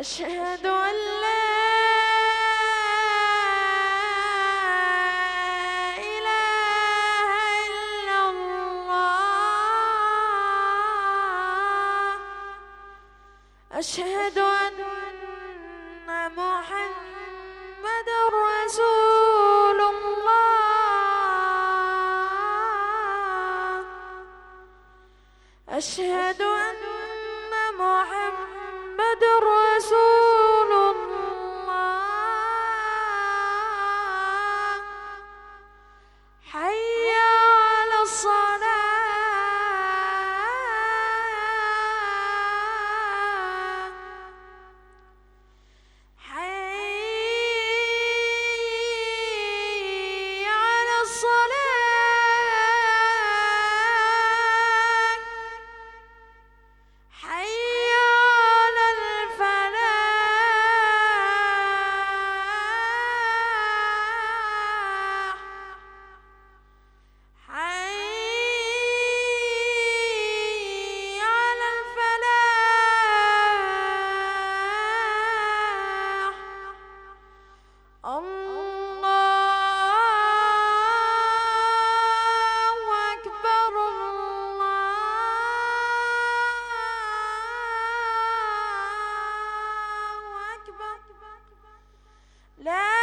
أشهد أن لا إله إلا الله. أشهد أن محمد رسول الله. أشهد أن لا